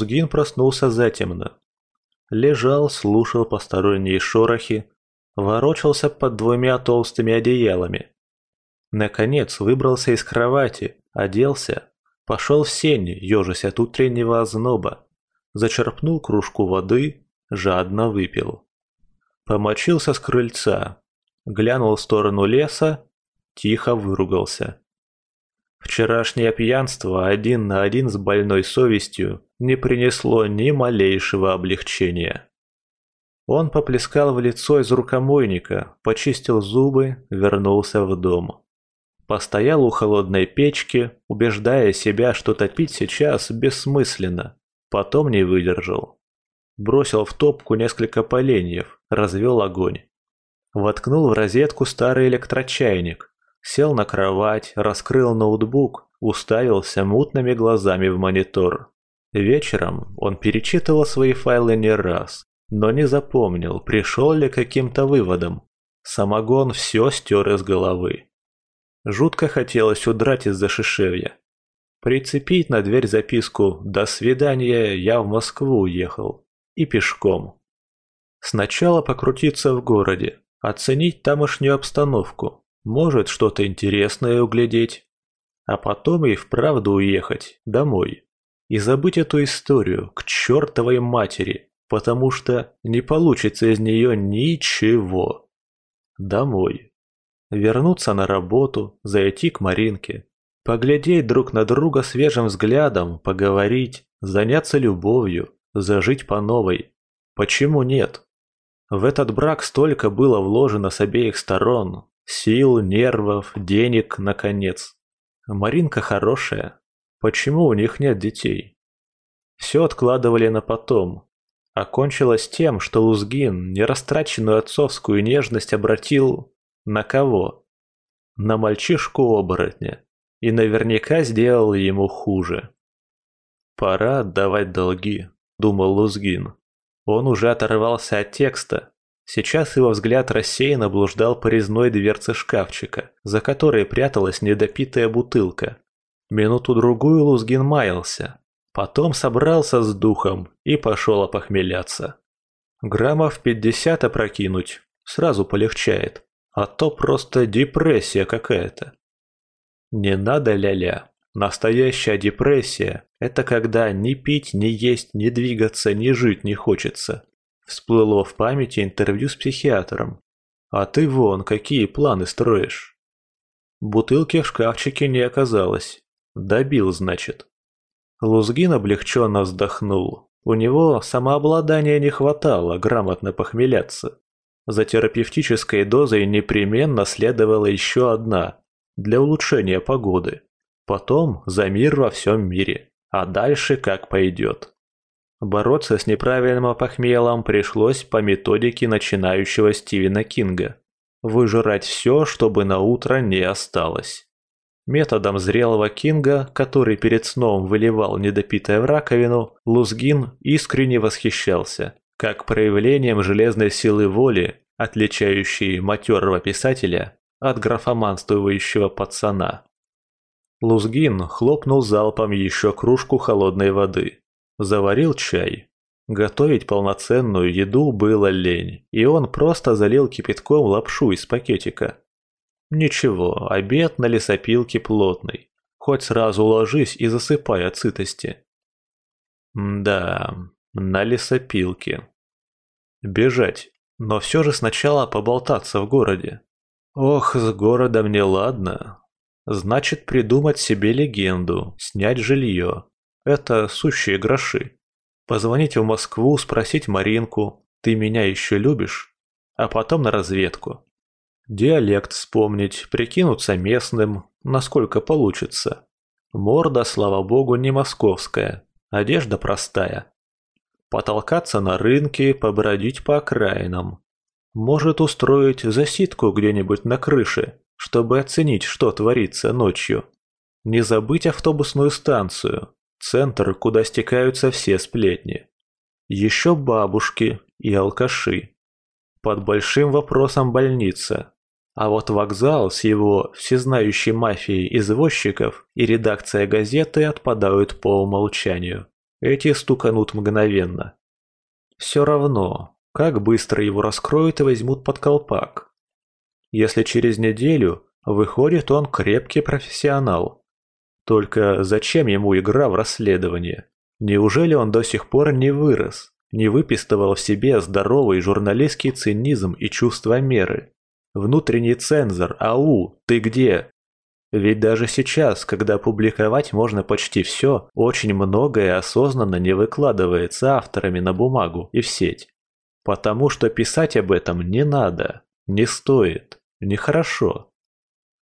Лузгин проснулся затемно. Лежал, слушал посторонние шорохи, ворочался под двумя толстыми одеялами. Наконец выбрался из кровати, оделся, пошел в сень, ежась от утреннего озноба, зачерпнул кружку воды, жадно выпил. Помочился с крыльца, глянул в сторону леса, тихо выругался. Вчерашнее пьянство один на один с больной совестью не принесло ни малейшего облегчения. Он поплескал в лицо из рукомойника, почистил зубы, вернулся в дом. Постоял у холодной печки, убеждая себя, что топить сейчас бессмысленно. Потом не выдержал. Бросил в топку несколько поленьев, развел огонь. Воткнул в розетку старый электрочайник, сел на кровать, раскрыл ноутбук, уставился мутными глазами в монитор. Вечером он перечитывал свои файлы не раз, но не запомнил, пришел ли к каким-то выводам. Самогон все стер из головы. Жутко хотелось удрать из-за шишевья. Прицепить на дверь записку «До свидания, я в Москву уехал» и пешком. Сначала покрутиться в городе, оценить тамошнюю обстановку, может что-то интересное углядеть, а потом и вправду уехать домой и забыть эту историю к чертовой матери, потому что не получится из нее ничего. Домой. Вернуться на работу, зайти к Маринке, поглядеть друг на друга свежим взглядом, поговорить, заняться любовью, зажить по новой. Почему нет? В этот брак столько было вложено с обеих сторон. Сил, нервов, денег, наконец. Маринка хорошая. Почему у них нет детей? Все откладывали на потом. Окончилось тем, что Лузгин нерастраченную отцовскую нежность обратил... На кого? На мальчишку-оборотня. И наверняка сделал ему хуже. «Пора отдавать долги», — думал Лузгин. Он уже оторвался от текста. Сейчас его взгляд рассеянно блуждал по резной дверце шкафчика, за которой пряталась недопитая бутылка. Минуту-другую Лузгин маялся. Потом собрался с духом и пошел опохмеляться. Граммов пятьдесят опрокинуть сразу полегчает, а то просто депрессия какая-то. Не надо ля-ля. Настоящая депрессия – это когда ни пить, ни есть, ни двигаться, ни жить не хочется. Всплыло в памяти интервью с психиатром. А ты вон, какие планы строишь? Бутылки в шкафчике не оказалось. Добил, значит. Лузгин облегченно вздохнул. У него самообладания не хватало грамотно похмеляться. За терапевтической дозой непременно следовала еще одна, для улучшения погоды. Потом за мир во всем мире, а дальше как пойдет. Бороться с неправильным опохмелом пришлось по методике начинающего Стивена Кинга. Выжирать все, чтобы на утро не осталось. Методом зрелого Кинга, который перед сном выливал недопитое в раковину, Лузгин искренне восхищался, как проявлением железной силы воли, отличающей матерого писателя от графоманствующего пацана. Лузгин хлопнул залпом еще кружку холодной воды. Заварил чай. Готовить полноценную еду было лень, и он просто залил кипятком лапшу из пакетика. Ничего, обед на лесопилке плотный. Хоть сразу ложись и засыпай от сытости. Да, на лесопилке. Бежать, но все же сначала поболтаться в городе. Ох, с городом не ладно. Значит, придумать себе легенду, снять жилье. Это сущие гроши. Позвонить в Москву, спросить Маринку, ты меня еще любишь? А потом на разведку. Диалект вспомнить, прикинуться местным, насколько получится. Морда, слава богу, не московская, одежда простая. Потолкаться на рынке, побродить по окраинам. Может устроить засидку где-нибудь на крыше, чтобы оценить, что творится ночью. Не забыть автобусную станцию, центр, куда стекаются все сплетни. Еще бабушки и алкаши. Под большим вопросом больница. А вот вокзал с его всезнающей мафией извозчиков и редакция газеты отпадают по умолчанию. эти стуканут мгновенно. Все равно, как быстро его раскроют и возьмут под колпак. Если через неделю, выходит он крепкий профессионал. Только зачем ему игра в расследование? Неужели он до сих пор не вырос, не выпистывал в себе здоровый журналистский цинизм и чувство меры? Внутренний цензор, ау, ты где? Ведь даже сейчас, когда публиковать можно почти все, очень многое осознанно не выкладывается авторами на бумагу и в сеть. Потому что писать об этом не надо, не стоит, нехорошо.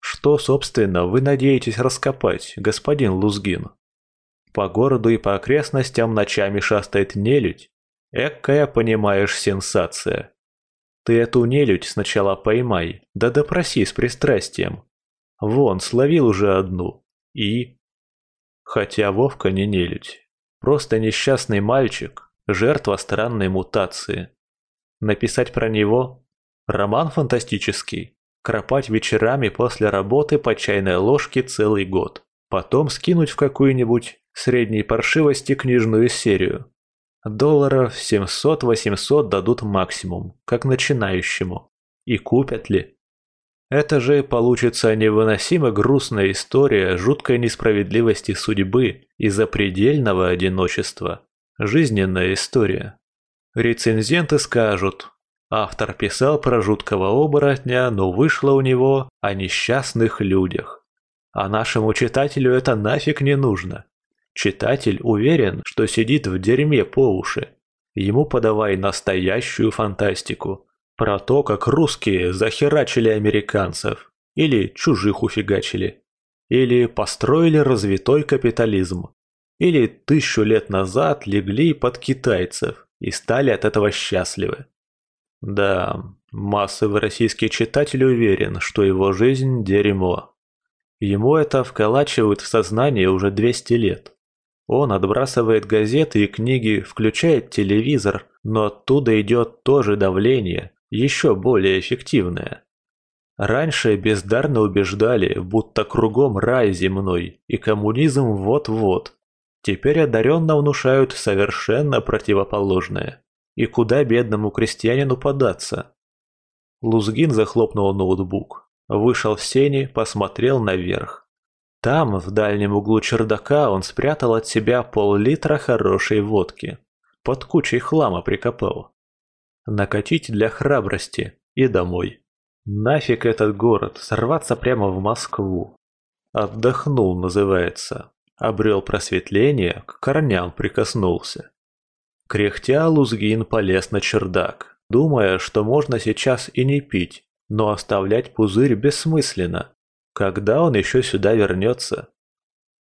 Что, собственно, вы надеетесь раскопать, господин Лузгин? По городу и по окрестностям ночами шастает нелюдь. Экая, понимаешь, сенсация. Ты эту нелюдь сначала поймай, да допроси с пристрастием, Вон, словил уже одну. И... Хотя Вовка не нелюдь. Просто несчастный мальчик, жертва странной мутации. Написать про него? Роман фантастический. Кропать вечерами после работы по чайной ложке целый год. Потом скинуть в какую-нибудь средней паршивости книжную серию. Долларов 700-800 дадут максимум, как начинающему. И купят ли? Это же получится невыносимо грустная история жуткой несправедливости судьбы и запредельного одиночества. Жизненная история. Рецензенты скажут, автор писал про жуткого оборотня, но вышло у него о несчастных людях. А нашему читателю это нафиг не нужно. Читатель уверен, что сидит в дерьме по уши. Ему подавай настоящую фантастику, про то, как русские захерачили американцев, или чужих уфигачили, или построили развитой капитализм, или тысячу лет назад легли под китайцев и стали от этого счастливы. Да, массовый российский читатель уверен, что его жизнь – дерьмо. Ему это вколачивают в сознание уже 200 лет. Он отбрасывает газеты и книги, включает телевизор, но оттуда идет тоже давление, еще более эффективное. Раньше бездарно убеждали, будто кругом рай земной и коммунизм вот-вот. Теперь одаренно внушают совершенно противоположное. И куда бедному крестьянину податься? Лузгин захлопнул ноутбук, вышел в сени, посмотрел наверх. Там, в дальнем углу чердака, он спрятал от себя пол-литра хорошей водки. Под кучей хлама прикопал накатить для храбрости и домой. Нафиг этот город, сорваться прямо в Москву. Отдохнул, называется. Обрел просветление, к корням прикоснулся. Кряхтя Лузгин полез на чердак, думая, что можно сейчас и не пить, но оставлять пузырь бессмысленно. Когда он еще сюда вернется?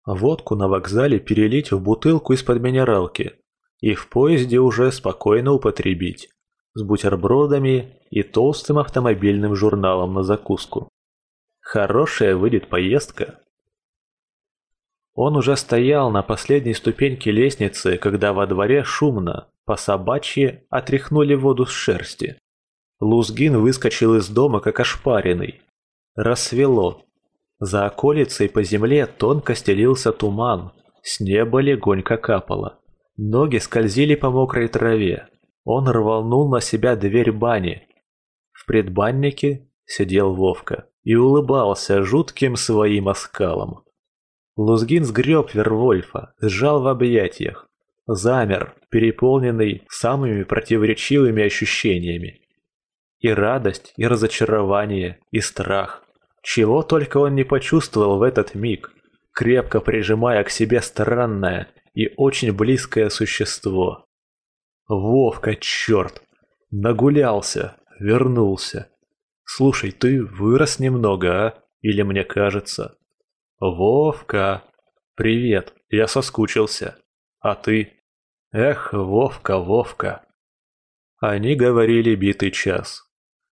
Водку на вокзале перелить в бутылку из-под минералки и в поезде уже спокойно употребить с бутербродами и толстым автомобильным журналом на закуску. Хорошая выйдет поездка. Он уже стоял на последней ступеньке лестницы, когда во дворе шумно, по собачьи отряхнули воду с шерсти. Лузгин выскочил из дома, как ошпаренный. Рассвело. За околицей по земле тонко стелился туман, с неба легонько капало. Ноги скользили по мокрой траве, он рванул на себя дверь бани. В предбаннике сидел Вовка и улыбался жутким своим оскалом. Лузгин сгреб Вервольфа, сжал в объятиях, замер, переполненный самыми противоречивыми ощущениями. И радость, и разочарование, и страх. Чего только он не почувствовал в этот миг, крепко прижимая к себе странное и очень близкое существо. Вовка, черт! Нагулялся, вернулся. Слушай, ты вырос немного, а? Или мне кажется? Вовка! Привет, я соскучился. А ты? Эх, Вовка, Вовка. Они говорили битый час.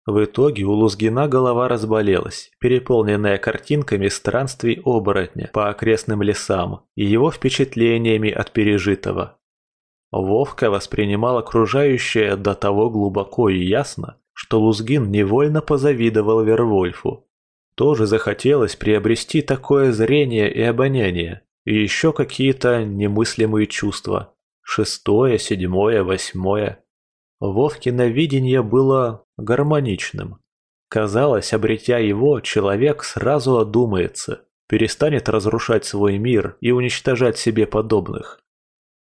В итоге у Лузгина голова разболелась, переполненная картинками странствий оборотня по окрестным лесам и его впечатлениями от пережитого. Вовка воспринимал окружающее до того глубоко и ясно, что Лузгин невольно позавидовал Вервольфу. Тоже захотелось приобрести такое зрение и обоняние, и еще какие-то немыслимые чувства, Шестое, седьмое, восьмое. Вовкино видение было гармоничным. Казалось, обретя его, человек сразу одумается, перестанет разрушать свой мир и уничтожать себе подобных.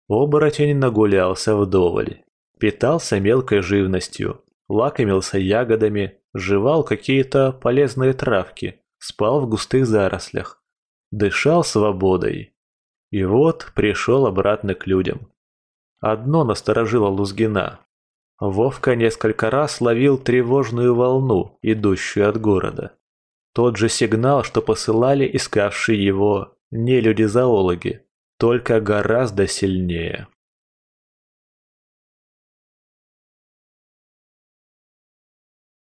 Оборотень нагулялся вдоволь, питался мелкой живностью, лакомился ягодами, жевал какие-то полезные травки, спал в густых зарослях, дышал свободой. И вот пришел обратно к людям. Одно насторожило Лузгина. Вовка несколько раз ловил тревожную волну, идущую от города. Тот же сигнал, что посылали искавшие его не люди-зоологи, только гораздо сильнее.